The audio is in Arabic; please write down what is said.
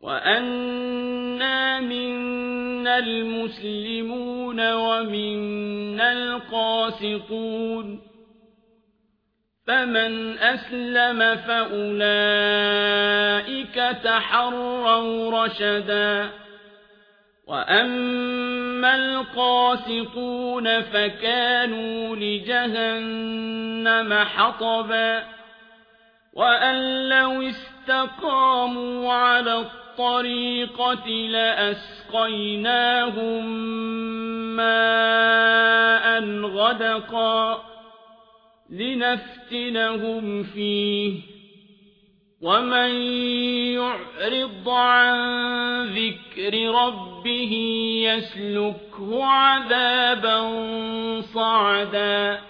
وأنا منا المسلمون ومنا القاسطون فمن أسلم فأولئك تحروا رشدا وأما القاسطون فكانوا لجهنم حطبا وأن لو استقاموا على الطريقة لأسقيناهم ماء غدقا لنفتنهم فيه. ومن يعرض عن ذكر ربه يسلكه عذابا صعدا.